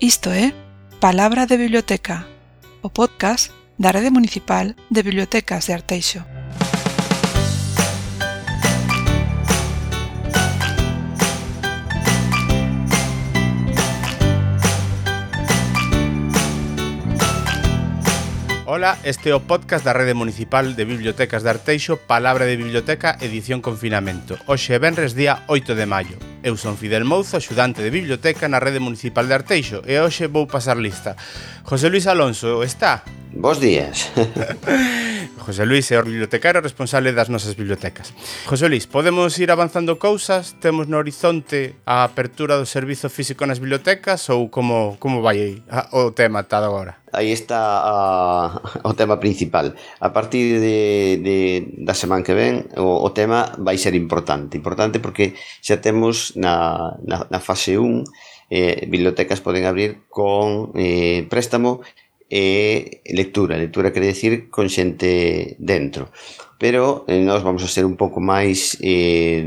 Isto é Palabra de Biblioteca, o podcast da Rede Municipal de Bibliotecas de Arteixo. Ola, este é o podcast da Rede Municipal de Bibliotecas de Arteixo, Palabra de Biblioteca, edición confinamento. Hoxe, venres día 8 de maio. Eu son Fidel Mouzo, axudante de biblioteca na Rede Municipal de Arteixo e hoxe vou pasar lista. José Luis Alonso, está? Bos días. José Luis é o bibliotecario responsable das nosas bibliotecas. José Luis, podemos ir avanzando cousas? Temos no horizonte a apertura do servizo físico nas bibliotecas ou como, como vai aí, a, o tema ata agora? Aí está a, o tema principal. A partir de, de, da semana que ven, o, o tema vai ser importante. Importante porque xa temos na, na, na fase 1 eh, bibliotecas poden abrir con eh, préstamo e lectura. Lectura quere decir con xente dentro. Pero eh, nós vamos a ser un pouco máis eh,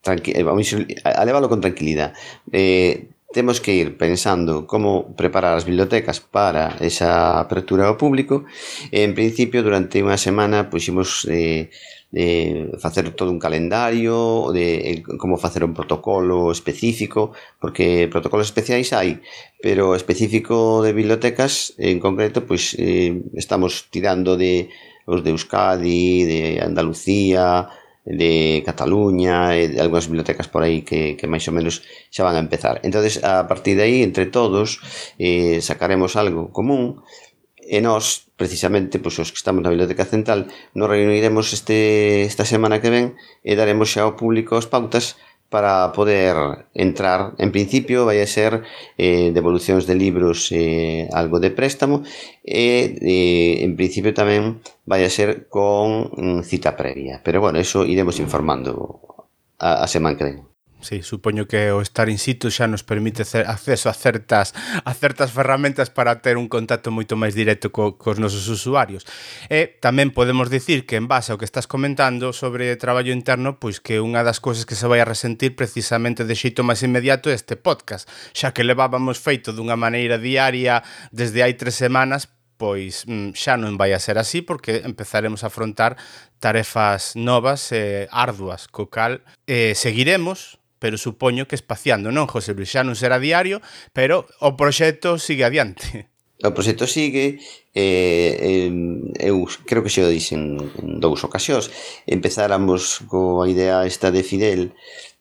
tranqui eh, vamos a leválo con tranquilidade. Eh, temos que ir pensando como preparar as bibliotecas para esa apertura ao público. En principio, durante unha semana puximos eh, de facer todo un calendario, de eh, como facer un protocolo específico, porque protocolos especiais hai, pero específico de bibliotecas en concreto, pois eh, estamos tirando de os de Euskadi, de Andalucía, de Cataluña e de algunhas bibliotecas por aí que, que máis ou menos xa van a empezar. entonces a partir de aí, entre todos, eh, sacaremos algo común E nós, precisamente, pois, os que estamos na Biblioteca Central, nos reuniremos este, esta semana que ven e daremos xa ao público as pautas para poder entrar. En principio vai a ser eh, devolucións de libros e eh, algo de préstamo e eh, en principio tamén vai a ser con mm, cita previa. Pero bueno, eso iremos informando a, a semana que ven. Sí, supoño que o estar in situ xa nos permite acceso a certas a certas ferramentas para ter un contacto moito máis directo co, cos nosos usuarios. E tamén podemos dicir que en base ao que estás comentando sobre traballo interno, pois que unha das cousas que se vai a resentir precisamente de xeito máis inmediato é este podcast, xa que levábamos feito dunha maneira diaria desde hai tres semanas, pois mm, xa non vai a ser así porque empezaremos a afrontar tarefas novas e eh, arduas, co cal eh, seguiremos pero supoño que espaciando, non, José Luis? Xa non será diario, pero o proxecto sigue adiante. O proxecto sigue, eh, eh, eu creo que xe o dixen en dous ocasións, empezáramos coa idea esta de Fidel,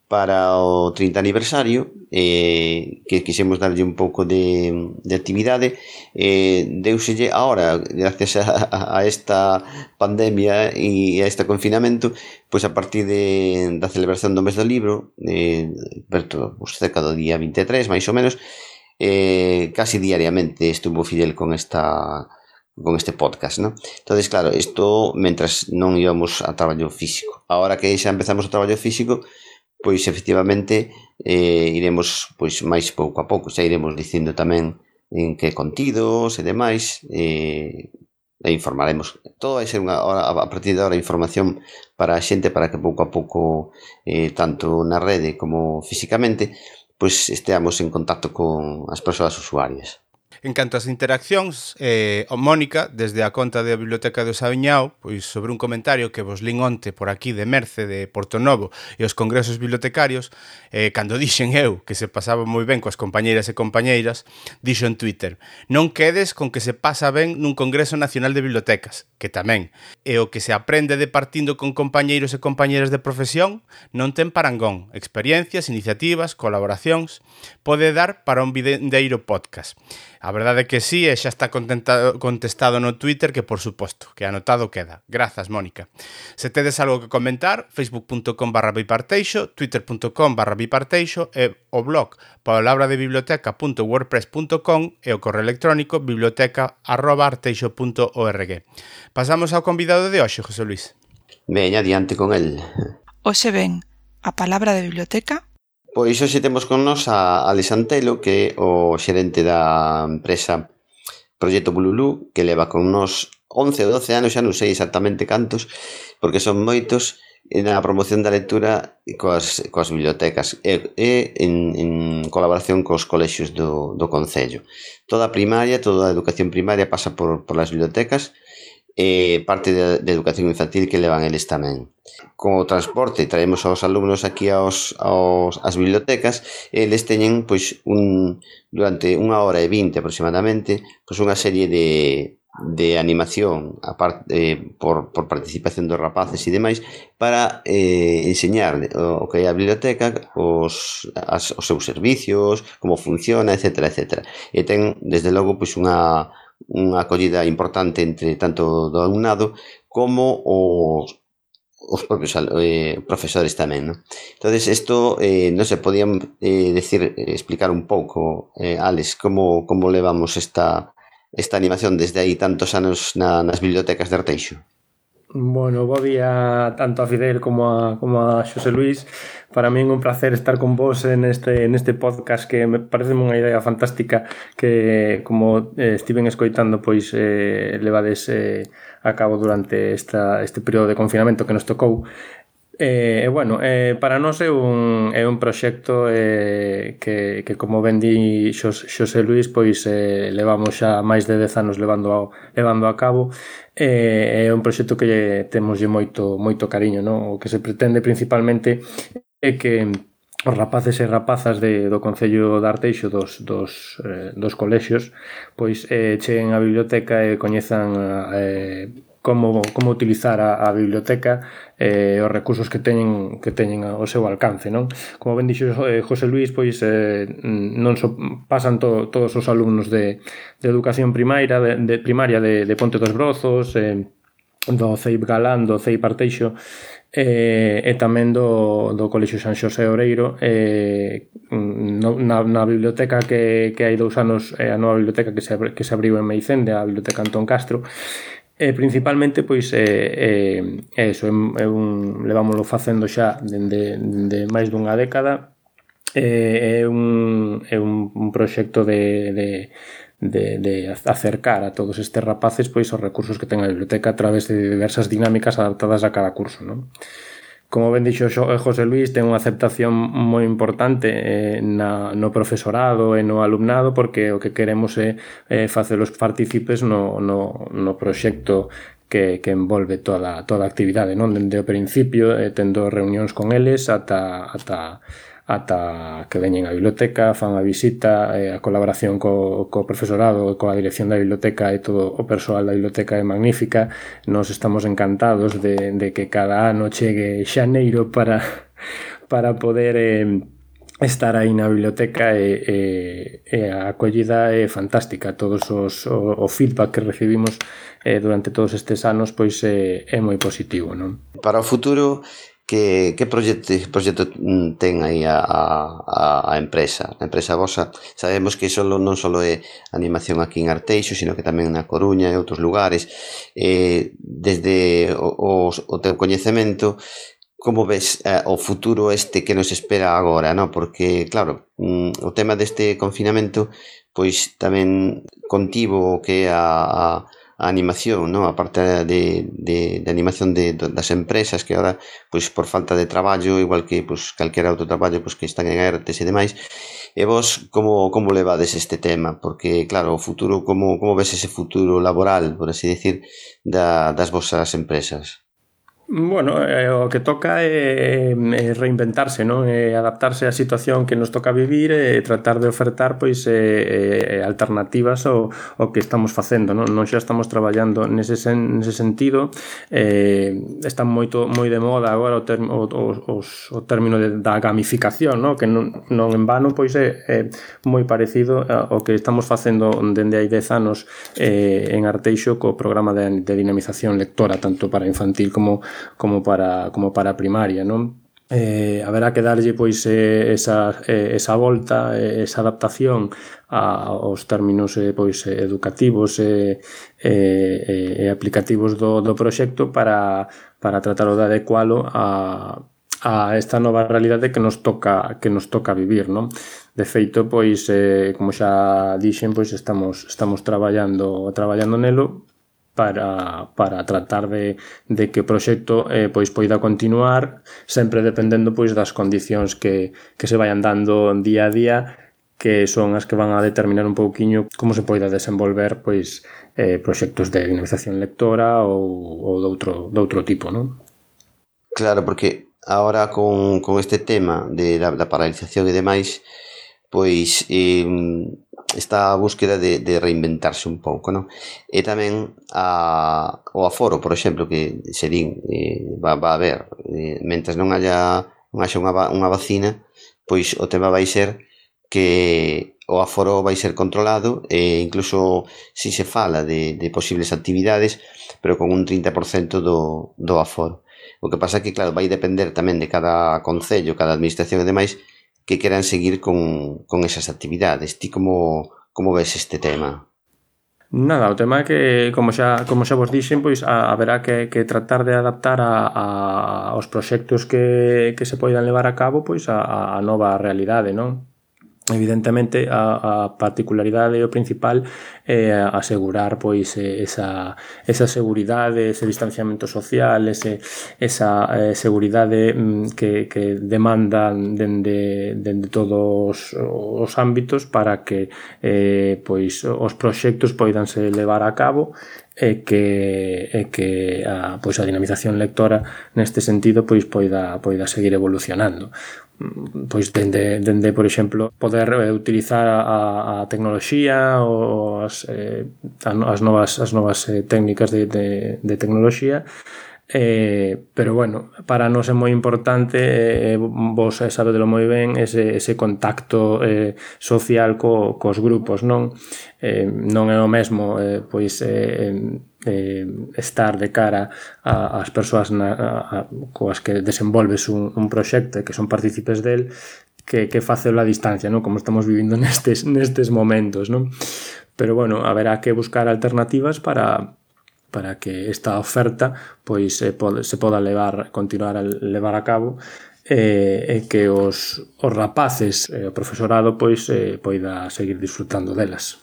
para o 30 aniversario eh, que quixemos darlle un pouco de, de actividade eh, deuselle ahora gracias a, a esta pandemia e a este confinamento pois a partir de, da celebración do mes do libro eh, perto, pues, cerca do día 23 máis ou menos eh, casi diariamente estuvo Fidel con esta con este podcast, ¿no? Entonces, claro, isto mentras non íbamos a traballo físico. Ahora que xa empezamos o traballo físico, pois efectivamente eh, iremos pois máis pouco a pouco, xa iremos dicindo tamén en que contidos e demais, eh, e informaremos. Todo vai ser unha hora, a partir de agora información para a xente para que pouco a pouco, eh, tanto na rede como físicamente, pois esteamos en contacto con as persoas usuarias. En canto ás interaccións, eh, o Mónica, desde a conta da Biblioteca do Sabiñao, pois sobre un comentario que vos lin onte por aquí de Merce, de Porto Novo e os congresos bibliotecarios, eh, cando dixen eu que se pasaba moi ben coas compañeiras e compañeiras, dixo en Twitter, non quedes con que se pasa ben nun Congreso Nacional de Bibliotecas, que tamén, e o que se aprende de partindo con compañeiros e compañeiras de profesión, non ten parangón, experiencias, iniciativas, colaboracións, pode dar para un videndeiro podcast. A verdade é que sí, e xa está contestado no Twitter que, por suposto, que anotado queda. Grazas, Mónica. Se tedes algo que comentar, facebook.com barra biparteixo, twitter.com barra biparteixo e o blog palabradebiblioteca.wordpress.com e o correo electrónico biblioteca arroba arteixo.org. Pasamos ao convidado de hoxe, José Luis. Veña adiante con el. Hoxe ven a palabra de biblioteca Pois hoxe temos con nos a Alex Antelo, que é o xerente da empresa Proyecto Bululú, que leva con nós 11 ou 12 anos, xa non sei exactamente cantos, porque son moitos, na promoción da lectura coas, coas bibliotecas e, e en, en colaboración cos colexios do, do Concello. Toda a primaria, toda a educación primaria pasa por, por las bibliotecas e parte de, de educación infantil que levan eles tamén. Con o transporte traemos aos alumnos aquí aos, aos as bibliotecas e eles teñen pois un durante unha hora e vinte aproximadamente pois unha serie de, de animación a part, eh, por, por participación dos rapaces e demais para eh, enseñar o, o que é a biblioteca, os, as, os seus servicios, como funciona, etc. etc. E ten, desde logo, pois unha, unha acollida importante entre tanto do alumnado como os, os propios eh, profesores tamén. ¿no? entonces isto, eh, non se podían eh, decir, eh, explicar un pouco, eh, Alex, como, como levamos esta, esta animación desde aí tantos anos na, nas bibliotecas de Arteixo? Bueno, bo día tanto a Fidel como a, como a Xosé Luis, para min é un placer estar con vos en este, en este podcast que me parece unha idea fantástica que, como eh, estiven escoitando, pois eh, levades eh, a cabo durante esta, este período de confinamento que nos tocou. E, eh, bueno, eh, para nós é un, é un proxecto eh, que, que como ben di Xos, Xosé Luis, pois eh, levamos xa máis de 10 anos levando a, levando a cabo eh, é un proxecto que temos lle moito, moito cariño, non? O que se pretende principalmente é que os rapaces e rapazas de, do Concello de Arteixo dos, dos, eh, dos colexios pois eh, cheguen á biblioteca e coñezan eh, como, como utilizar a, a biblioteca eh, os recursos que teñen que teñen ao seu alcance, non? Como ben dixo eh, José Luis, pois eh, non so, pasan to, todos os alumnos de, de educación primaria de, de primaria de, de Ponte dos Brozos, eh, do CEIP Galán, do CEIP Arteixo, eh, e tamén do, do Colexio San Xosé Oreiro eh, no, na, na biblioteca que, que hai dous anos eh, a nova biblioteca que se, que se abriu en Meicende a Biblioteca Antón Castro E principalmente pois é, é, é eso, é, é un, levámoslo facendo xa dende, dende máis dunha década é, é un, é un, un proxecto de, de, de, de acercar a todos estes rapaces pois os recursos que ten a biblioteca a través de diversas dinámicas adaptadas a cada curso, non? Como ben dixo eh, José Luis, ten unha aceptación moi importante eh, na, no profesorado e no alumnado porque o que queremos é eh, facelos partícipes no, no, no proxecto que, que envolve toda, toda a actividade, non? Dende o principio, eh, tendo reunións con eles ata, ata ata que veñen á biblioteca, fan a visita, eh, a colaboración co, co profesorado, coa dirección da biblioteca e todo o persoal da biblioteca é magnífica. Nos estamos encantados de, de que cada ano chegue xaneiro para, para poder eh, estar aí na biblioteca e, e, e a acollida é fantástica. Todos os, o, o feedback que recibimos eh, durante todos estes anos pois eh, é moi positivo. Non? Para o futuro, que, que proxecto, proxecto ten aí a, a, a empresa? A empresa vosa, sabemos que solo, non só é animación aquí en Arteixo, sino que tamén na Coruña e outros lugares. Eh, desde o, o, o teu coñecemento, como ves eh, o futuro este que nos espera agora, no? Porque, claro, mm, o tema deste confinamento pois tamén contivo que a, a a animación, non? A parte de, de, de animación de, das empresas que ahora, pois por falta de traballo, igual que pois calquera outro traballo, pois que están en ERTES e demais. E vos como como levades este tema? Porque claro, o futuro como como ves ese futuro laboral, por así decir, da, das vosas empresas? Bueno, eh, o que toca é, é reinventarse, non? É adaptarse á situación que nos toca vivir e tratar de ofertar pois eh, alternativas ao, ao que estamos facendo, non? Non xa estamos traballando nese, sen, nese sentido. Eh, está moito moi de moda agora o, term, o, o, os, o término de, da gamificación, non? Que non, non en vano pois é, é moi parecido ao que estamos facendo dende hai 10 anos eh, en Arteixo co programa de, de dinamización lectora tanto para infantil como como para, como para primaria, non? eh, haberá que darlle pois eh, esa, eh, esa volta, eh, esa adaptación a, aos términos eh, pois eh, educativos e eh, eh, eh, aplicativos do, do proxecto para, para tratar de adecualo a, a esta nova realidade que nos toca que nos toca vivir, non? De feito, pois eh, como xa dixen, pois estamos estamos traballando traballando nelo para, para tratar de, de que o proxecto eh, pois poida continuar sempre dependendo pois das condicións que, que se vayan dando día a día que son as que van a determinar un pouquiño como se poida desenvolver pois eh, proxectos de dinamización lectora ou, ou doutro, doutro tipo, non? Claro, porque agora con, con este tema de, da, da paralización e demais, pois eh, esta búsqueda de, de reinventarse un pouco, non? E tamén a, o aforo, por exemplo, que se din eh, va, va a haber, eh, mentres non haya non haxa unha, unha vacina, pois o tema vai ser que o aforo vai ser controlado e incluso si se fala de, de posibles actividades pero con un 30% do, do aforo o que pasa que claro vai depender tamén de cada concello, cada administración e demais que queran seguir con, con esas actividades. Ti como, como ves este tema? Nada, o tema é que, como xa, como xa vos dixen, pois a, haberá que, que tratar de adaptar a, a, aos proxectos que, que se poidan levar a cabo pois a, a nova realidade, non? evidentemente a, a particularidade o principal é asegurar pois eh, esa, esa seguridade, ese distanciamento social, ese, esa eh, seguridade mm, que, que demandan dende, dende todos os ámbitos para que eh, pois os proxectos poidanse levar a cabo e que, e que a, pois a dinamización lectora neste sentido pois poida, poida seguir evolucionando pois dende, dende por exemplo, poder eh, utilizar a, a tecnoloxía ou as, eh, as novas, as novas eh, técnicas de, de, de tecnoloxía. Eh, pero bueno, para nós é moi importante eh, vos eh, sabedelo moi ben ese, ese contacto eh, social co, cos grupos non? Eh, non é o mesmo eh, pois eh, eh, estar de cara ás persoas na, a, coas que desenvolves un, un proxecto e que son partícipes del que, que facelo a distancia, non? como estamos vivindo nestes, nestes momentos. Non? Pero bueno, haberá que buscar alternativas para, para que esta oferta pois se, pode, se poda levar, continuar a levar a cabo e, e que os, os rapaces e o profesorado pois eh, poida seguir disfrutando delas.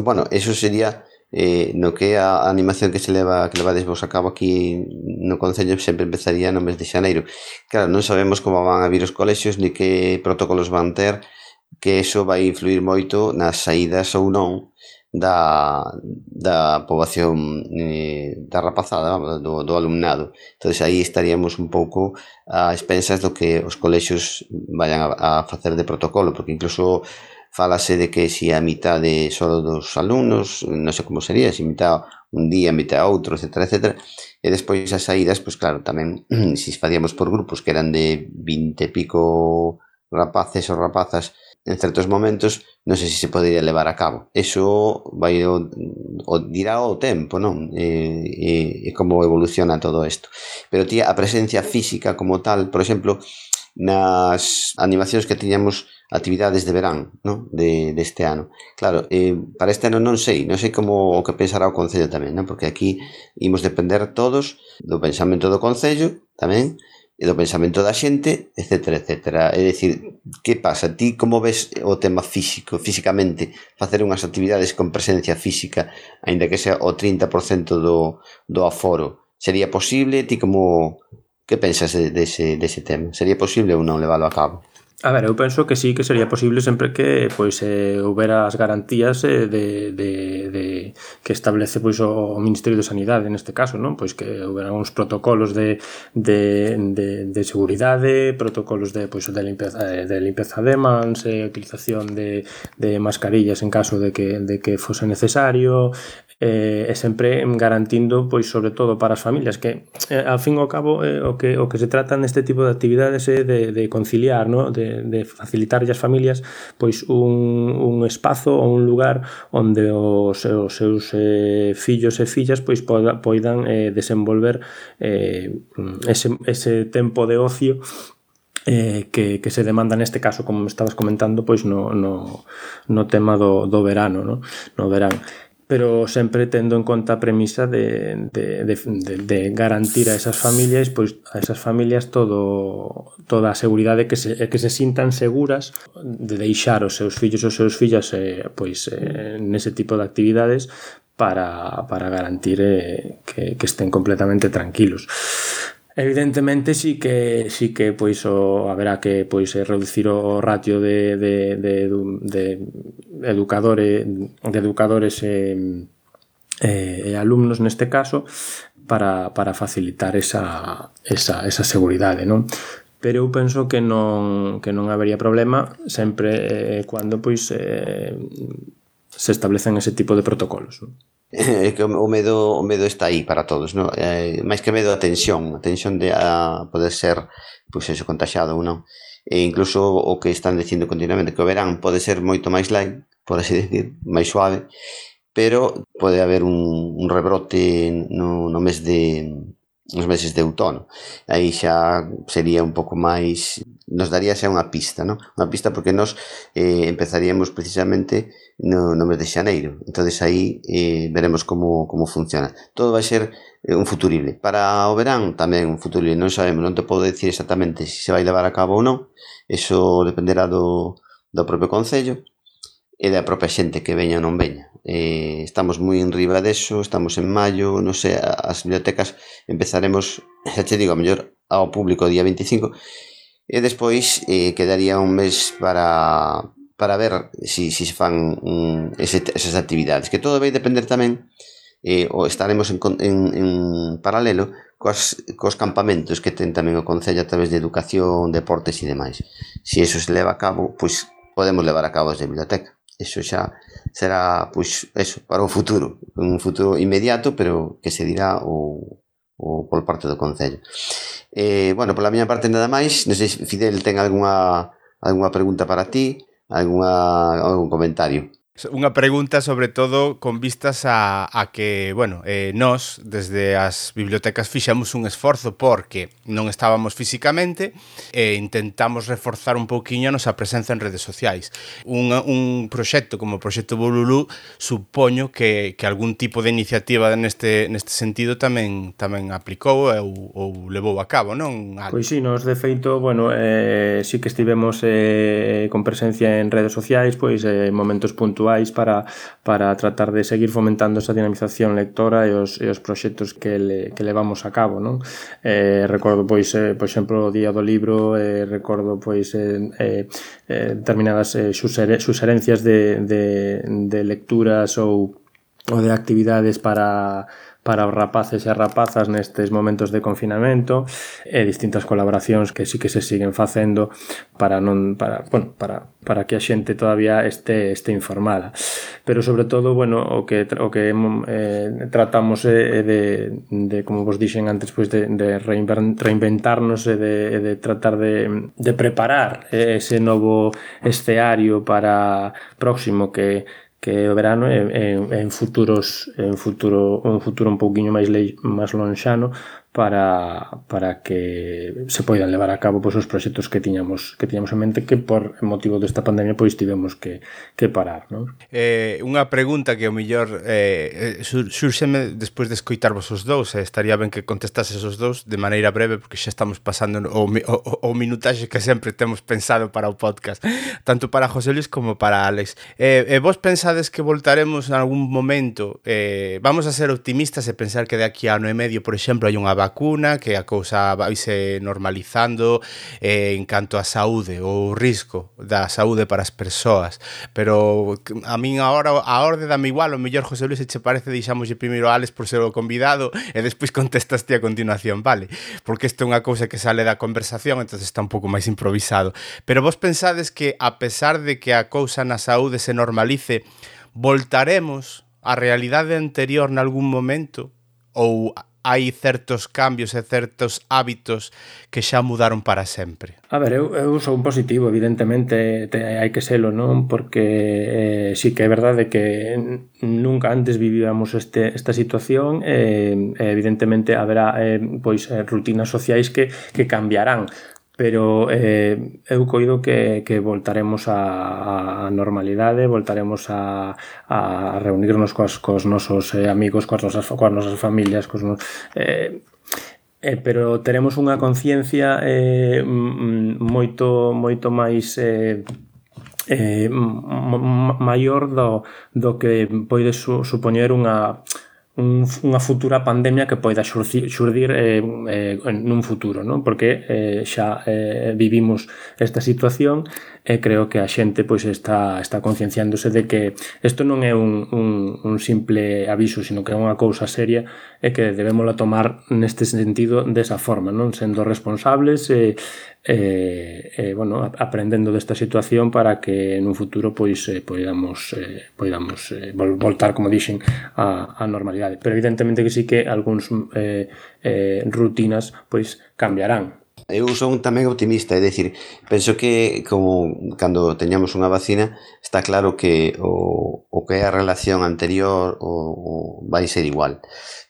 Bueno, eso sería eh, no que a animación que se leva que levades vos a cabo aquí no Concello sempre empezaría no mes de Xaneiro. Claro, non sabemos como van a vir os colexios ni que protocolos van ter que eso vai influir moito nas saídas ou non da, da poboación eh, da rapazada, do, do alumnado. Entonces aí estaríamos un pouco a expensas do que os colexios vayan a, a facer de protocolo porque incluso Falase de que se a mitad de solo dos alumnos, non sei como sería, se mitad un día, mitad outro, etc, etc. E despois as saídas, pois claro, tamén, se facíamos por grupos que eran de 20 e pico rapaces ou rapazas, en certos momentos, non sei se se podería levar a cabo. Eso vai o, o dirá o tempo, non? E, e, e como evoluciona todo isto. Pero tía, a presencia física como tal, por exemplo, nas animacións que tiñamos actividades de verán no? de, deste ano. Claro, eh, para este ano non sei, non sei como o que pensará o Concello tamén, non? porque aquí imos depender todos do pensamento do Concello tamén, e do pensamento da xente, etcétera, etcétera. É dicir, que pasa? Ti como ves o tema físico, físicamente, facer unhas actividades con presencia física, aínda que sea o 30% do, do aforo? Sería posible? Ti como, Que pensas dese, dese tema? Sería posible ou non leválo a cabo? A ver, eu penso que sí que sería posible sempre que pois eh, houbera as garantías eh, de, de, de que establece pois o Ministerio de Sanidade neste caso, non? Pois que houbera uns protocolos de, de, de, de seguridade, protocolos de pois de limpeza eh, de limpeza de mans, eh, utilización de, de mascarillas en caso de que de que fose necesario, eh, e sempre garantindo pois sobre todo para as familias que eh, ao fin ao cabo eh, o que o que se trata neste tipo de actividades é eh, de, de conciliar, ¿no? de, de facilitarlle as familias pois un, un espazo ou un lugar onde os, os seus eh, fillos e fillas pois poda, poidan eh, desenvolver eh, ese, ese tempo de ocio eh, que, que se demanda neste caso, como estabas comentando, pois no, no, no tema do, do verano, no? no verán pero sempre tendo en conta a premisa de, de, de, de, de garantir a esas familias pois a esas familias todo toda a seguridade que se, que se sintan seguras de deixar os seus fillos os seus fillas eh, pois eh, nese tipo de actividades para, para garantir eh, que, que estén completamente tranquilos. Evidentemente sí que sí que pois o, haberá que pois reducir o ratio de, de, de, de educadores de educadores e, e alumnos neste caso para, para facilitar esa, esa, esa seguridade, non? Pero eu penso que non que non habería problema sempre eh, cando pois eh, se establecen ese tipo de protocolos. Non? que o medo o medo está aí para todos, non? Eh, máis que medo a tensión, a tensión de a poder ser pois eso contaxado ou non. E incluso o que están dicindo continuamente que o verán pode ser moito máis light, por así decir, máis suave, pero pode haber un, un rebrote no, no mes de nos meses de outono. Aí xa sería un pouco máis nos daría xa unha pista, non? Unha pista porque nós eh, empezaríamos precisamente no, no mes de xaneiro. Entonces aí eh, veremos como, como funciona. Todo vai ser eh, un futurible. Para o verán tamén un futurible, non sabemos, non te podo decir exactamente se se vai levar a cabo ou non. Eso dependerá do, do propio Concello e da propia xente que veña ou non veña. Eh, estamos moi en riba deso, estamos en maio, non sei, as bibliotecas empezaremos, xa te digo, a mellor ao público día 25, e despois eh, quedaría un mes para, para ver se si, si se fan um, ese, esas actividades, que todo vai depender tamén eh, ou estaremos en, en, en paralelo cos, cos campamentos que ten tamén o Concello a través de educación, deportes e demais. Se si eso se leva a cabo, pois podemos levar a cabo as de biblioteca. Eso xa será, pois, eso, para o futuro, un futuro inmediato, pero que se dirá o, o por parte do Concello. Eh, bueno, pola miña parte nada máis, non sei se Fidel ten algunha, algunha pregunta para ti, algunha, algún comentario. Unha pregunta sobre todo con vistas a, a que, bueno, eh, nós desde as bibliotecas fixamos un esforzo porque non estábamos físicamente e eh, intentamos reforzar un pouquiño a nosa presenza en redes sociais. Un, un proxecto como o proxecto Bolulú supoño que, que algún tipo de iniciativa neste, neste sentido tamén tamén aplicou ou, ou levou a cabo, non? Algo. Pois sí, nos de feito, bueno, eh, sí que estivemos eh, con presencia en redes sociais, pois eh, en eh, momentos puntuais actuais para, para tratar de seguir fomentando esa dinamización lectora e os, e os proxectos que, le, que levamos a cabo non? Eh, recordo pois, eh, por exemplo o Día do Libro eh, recordo pois eh, eh, eh determinadas eh, suserencias de, de, de lecturas ou, ou de actividades para para os rapaces e rapazas nestes momentos de confinamento e distintas colaboracións que sí que se siguen facendo para non para, bueno, para, para que a xente todavía este este informada. Pero sobre todo, bueno, o que o que eh, tratamos é eh, de, de como vos dixen antes, pois de, de reinventarnos e de, de tratar de, de preparar eh, ese novo escenario para próximo que que o verano en, en, en futuros en futuro un futuro un pouquiño máis lei, máis lonxano para, para que se poidan levar a cabo pois, os proxectos que tiñamos que tiñamos en mente que por motivo desta pandemia pois tivemos que, que parar. Non? Eh, unha pregunta que o millor eh, eh surxeme despois de escoitarvos os dous, eh, estaría ben que contestases os dous de maneira breve porque xa estamos pasando o, o, o minutaxe que sempre temos pensado para o podcast, tanto para José Luis como para Alex. Eh, eh, vos pensades que voltaremos en algún momento, eh, vamos a ser optimistas e pensar que de aquí a ano e medio, por exemplo, hai unha vacuna, que a cousa vaise normalizando eh, en canto á saúde, o risco da saúde para as persoas. Pero a min agora a orde dame igual, o mellor José Luis che parece deixámoslle primeiro a Alex por ser o convidado e despois contestaste a continuación, vale? Porque isto é unha cousa que sale da conversación, entonces está un pouco máis improvisado. Pero vos pensades que a pesar de que a cousa na saúde se normalice, voltaremos a realidade anterior nalgún momento ou hai certos cambios e certos hábitos que xa mudaron para sempre? A ver, eu, eu sou un positivo, evidentemente, te, hai que selo, non? Porque eh, sí que é verdade que nunca antes vivíamos este, esta situación e eh, evidentemente haberá eh, pois eh, rutinas sociais que, que cambiarán pero eh, eu coido que, que voltaremos a, a normalidade, voltaremos a, a reunirnos coas, cos nosos eh, amigos, coas nosas, coas nosas familias, cos nos, eh, eh, pero teremos unha conciencia eh, moito moito máis eh, eh, maior do, do que pode su, supoñer unha un, unha futura pandemia que poida xurdir eh, eh, nun futuro, non? Porque eh, xa eh, vivimos esta situación e eh, creo que a xente pois está está concienciándose de que isto non é un, un, un simple aviso, sino que é unha cousa seria e que debemos tomar neste sentido desa forma, non? Sendo responsables e eh, eh, eh, bueno, aprendendo desta situación para que nun futuro pois eh, poidamos eh, poidamos eh, vol voltar, como dixen, a, a normalidade. Pero evidentemente que sí que algúns eh, eh, rutinas pois cambiarán, Eu son tamén optimista, é dicir, penso que como cando teñamos unha vacina, está claro que o, o que é a relación anterior o, o vai ser igual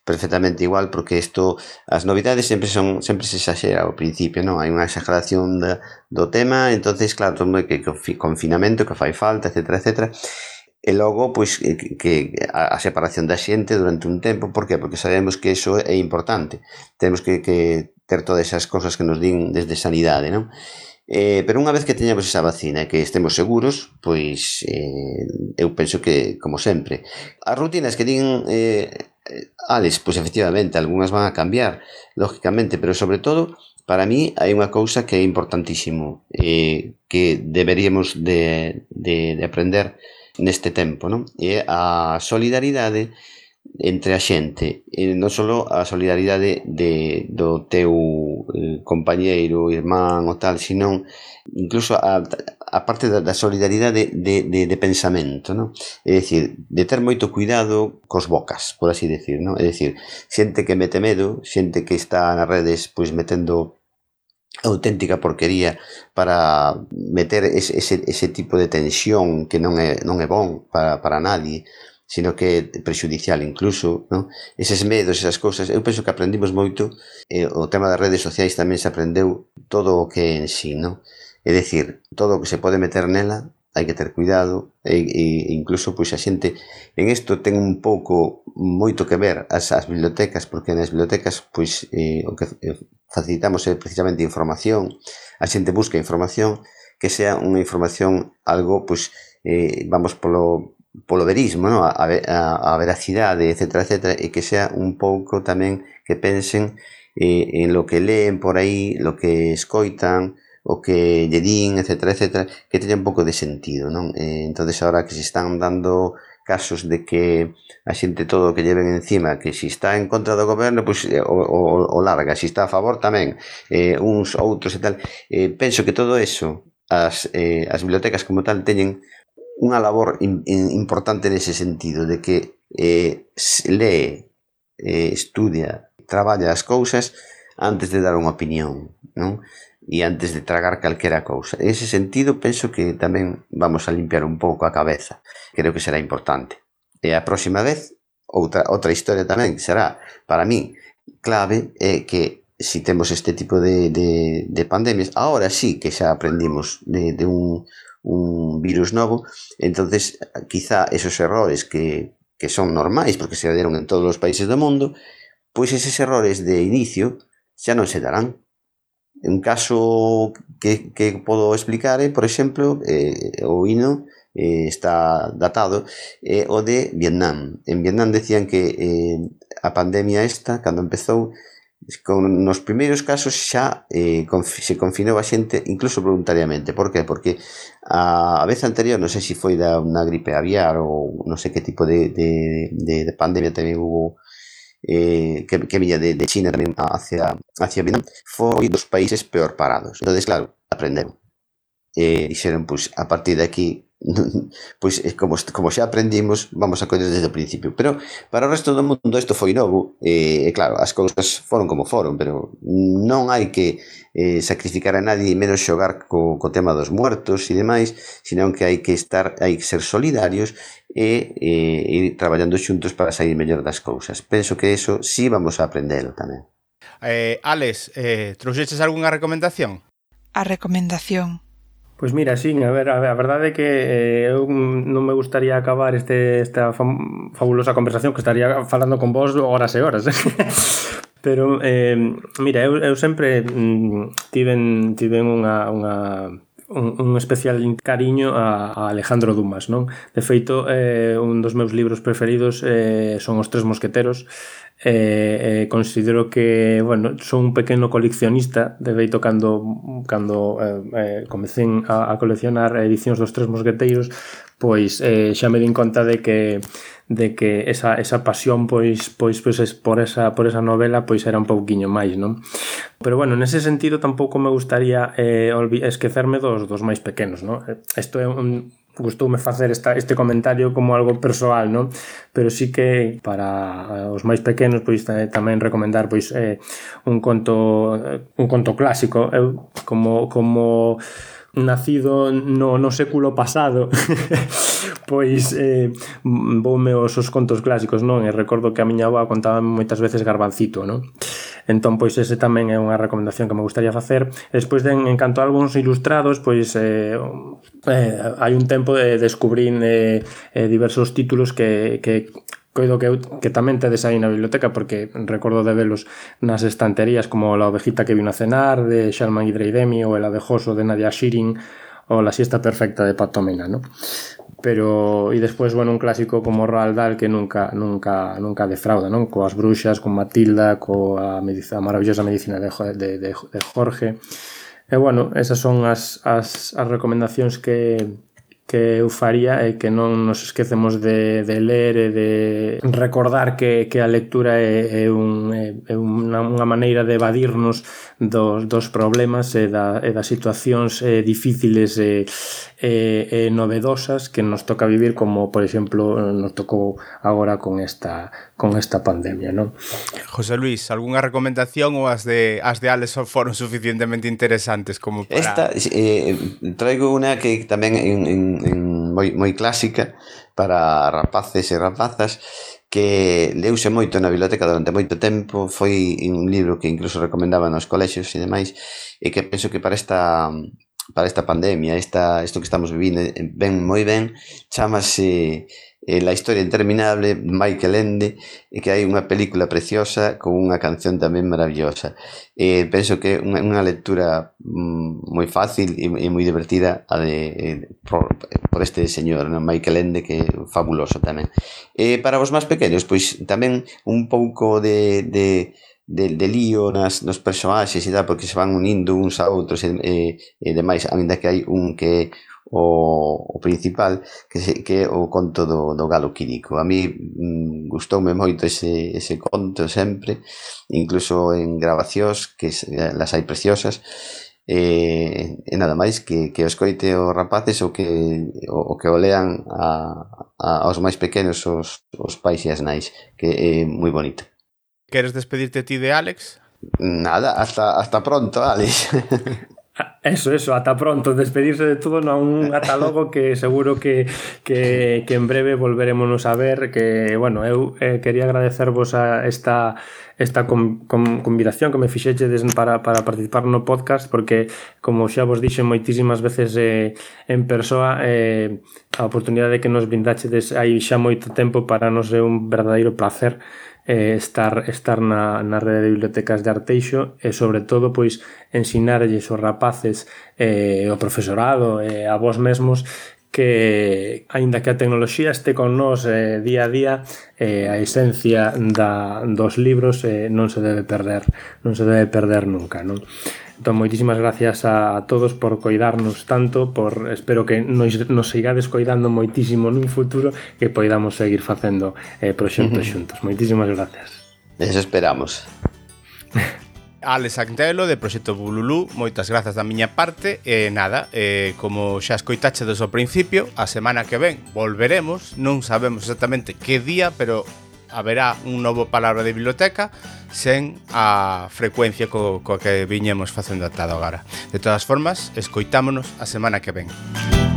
perfectamente igual porque isto as novidades sempre son sempre se exagera ao principio, non? Hai unha exageración da, do tema, entonces claro, todo que, que o confinamento que fai falta, etcétera, etcétera E logo, pois, que, que a, a separación da xente durante un tempo, por que? Porque sabemos que iso é importante. Temos que, que ter todas esas cosas que nos din desde sanidade, non? Eh, pero unha vez que teñamos esa vacina e que estemos seguros, pois eh, eu penso que, como sempre, as rutinas que din eh, Alex, pois efectivamente, algunhas van a cambiar, lógicamente, pero sobre todo, para mí hai unha cousa que é importantísimo eh, que deberíamos de, de, de aprender neste tempo, non? E a solidaridade entre a xente, e non só a solidaridade de, do teu eh, compañeiro, irmán ou tal, senón incluso a, a parte da, da solidaridade de, de, de pensamento, non? É dicir, de ter moito cuidado cos bocas, por así dicir, non? É dicir, xente que mete medo, xente que está nas redes pois metendo auténtica porquería para meter ese, ese, ese tipo de tensión que non é, non é bon para, para nadie sino que é prejudicial incluso, non? Eses medos, esas cousas, eu penso que aprendimos moito, e o tema das redes sociais tamén se aprendeu todo o que é en sí, non? É dicir, todo o que se pode meter nela hai que ter cuidado e, e, incluso pois a xente en isto ten un pouco moito que ver as, as bibliotecas porque nas bibliotecas pois eh, o que facilitamos é precisamente información a xente busca información que sea unha información algo pois eh, vamos polo polo verismo, no? a, a, a veracidade, etc, etc, e que sea un pouco tamén que pensen eh, en lo que leen por aí, lo que escoitan, o que lle din, etc, etc, que teña un pouco de sentido, non? Eh, entonces agora que se están dando casos de que a xente todo o que lleven encima, que si está en contra do goberno, pois pues, eh, o, o, o larga, si está a favor tamén, eh, uns outros e tal. Eh, penso que todo eso, as, eh, as bibliotecas como tal teñen unha labor in, in, importante nese sentido, de que eh, lee, eh, estudia, traballa as cousas antes de dar unha opinión, non? e antes de tragar calquera cousa. En ese sentido, penso que tamén vamos a limpiar un pouco a cabeza. Creo que será importante. E a próxima vez, outra, outra historia tamén será, para mí, clave é que si temos este tipo de, de, de pandemias, ahora sí que xa aprendimos de, de un, un virus novo, entonces quizá esos errores que, que son normais, porque se deron en todos os países do mundo, pois eses errores de inicio xa non se darán, Un caso que, que podo explicar é, por exemplo, eh, o hino eh, está datado, é eh, o de Vietnam. En Vietnam decían que eh, a pandemia esta, cando empezou, con nos primeiros casos xa eh, conf se confinou a xente incluso voluntariamente. Por que? Porque a, a vez anterior, non sei se foi da unha gripe aviar ou non sei que tipo de, de, de, de pandemia tamén hubo eh, que, que viña de, de China tamén hacia, hacia Vietnam, foi dos países peor parados. entonces claro, aprendeu. Eh, dixeron, pois, pues, a partir de aquí pois pues, como, como xa aprendimos, vamos a coñer desde o principio. Pero para o resto do mundo isto foi novo, e eh, claro, as cousas foron como foron, pero non hai que eh, sacrificar a nadie e menos xogar co, co tema dos muertos e demais, senón que hai que estar, hai que ser solidarios e, e ir traballando xuntos para sair mellor das cousas. Penso que eso sí vamos a aprendelo tamén. Eh, Alex, eh, trouxeches algunha recomendación? A recomendación. Pois mira, sí, a ver, a, a verdade é que eh, eu non me gustaría acabar este, esta fam, fabulosa conversación que estaría falando con vos horas e horas. Pero, eh, mira, eu, eu sempre mm, tiven, tiven unha, unha un, un especial cariño a, a Alejandro Dumas, non? De feito, eh, un dos meus libros preferidos eh, son Os Tres Mosqueteros, eh, eh, considero que, bueno, son un pequeno coleccionista, de feito, cando, cando eh, eh, comecen a, a coleccionar edicións dos Tres Mosqueteiros, pois eh, xa me din conta de que de que esa, esa pasión pois, pois, pois es por, esa, por esa novela pois era un pouquiño máis, non? Pero bueno, nese sentido tampouco me gustaría eh, esquecerme dos, dos máis pequenos, non? Eh, isto é un, gustoume facer esta, este comentario como algo persoal, non? Pero sí que para eh, os máis pequenos pois tamén recomendar pois eh, un conto eh, un conto clásico, eu como como nacido no, no século pasado pois eh, voume os, os contos clásicos, non? E recordo que a miña avoa contaba moitas veces Garbancito, non? Entón, pois, ese tamén é unha recomendación que me gustaría facer. E despois, de, en canto a algúns ilustrados, pois, eh, eh, hai un tempo de descubrín eh, eh, diversos títulos que, que coido que, que tamén tedes aí na biblioteca porque recordo de velos nas estanterías como La ovejita que vino a cenar de Shalman Hidreidemi ou El abejoso de Nadia Shirin ou La siesta perfecta de Patomena, ¿no? pero e despois bueno, un clásico como Roald Dahl que nunca nunca nunca defrauda, non? Coas bruxas, con Matilda, coa medicina, a maravillosa medicina de, de, de, de Jorge. E bueno, esas son as, as, as recomendacións que que eu faría é que non nos esquecemos de, de ler e de recordar que, que a lectura é, é, un, é unha, unha maneira de evadirnos dos, dos problemas e, da, e das situacións eh, difíciles e, e, e novedosas que nos toca vivir como, por exemplo, nos tocou agora con esta, con esta pandemia. Non? José Luis, algunha recomendación ou as de, as de Alex foron suficientemente interesantes como para... Esta, eh, traigo unha que tamén en, en en moi, moi clásica para rapaces e rapazas que leuse moito na biblioteca durante moito tempo, foi un libro que incluso recomendaban nos colexios e demais, e que penso que para esta para esta pandemia, esta, isto que estamos vivindo, ben moi ben, chamase eh, La historia interminable, Michael Ende, e que hai unha película preciosa con unha canción tamén maravillosa. Eh, penso que é unha, unha lectura mm, moi fácil e, e moi divertida a de, eh, por, por este señor, no? Michael Ende, que é fabuloso tamén. Eh, para os máis pequenos, pois tamén un pouco de, de de, de lío nas, nos personaxes e tal, porque se van unindo uns a outros e, e, e demais, ainda que hai un que é o, o principal, que, se, que é o conto do, do galo quírico. A mí mm, gustoume moito ese, ese conto sempre, incluso en grabacións, que las hai preciosas, e, e nada máis que, que os coite os rapaces ou que o, o que o lean a, a, aos máis pequenos os, os pais e as nais que é moi bonito Queres despedirte ti de Alex? Nada, hasta, hasta pronto, Alex. Eso, eso, ata pronto, despedirse de todo non ata logo que seguro que, que, que en breve volverémonos a ver que, bueno, eu eh, quería agradecervos a esta esta com, com, convidación que me fixechedes para, para participar no podcast porque, como xa vos dixen moitísimas veces eh, en persoa eh, a oportunidade que nos brindachedes hai xa moito tempo para nos é un verdadeiro placer eh, estar estar na, na rede de bibliotecas de Arteixo e sobre todo pois ensinarlles aos rapaces eh, o profesorado e eh, a vos mesmos que aínda que a tecnoloxía este con nós eh, día a día eh, a esencia da, dos libros eh, non se debe perder non se debe perder nunca non? Entón, moitísimas gracias a todos por coidarnos tanto, por espero que nos, nos sigades coidando moitísimo nun futuro que poidamos seguir facendo eh, proxectos uh -huh. xuntos. Moitísimas gracias. Eso esperamos. Alex Antelo de Proxecto Bululú, moitas grazas da miña parte e nada, eh, como xa escoitaxe desde o principio, a semana que ven volveremos, non sabemos exactamente que día, pero haberá un novo palabra de biblioteca sen a frecuencia co, coa que viñemos facendo atado agora. De todas formas, escoitámonos a semana que ven. Música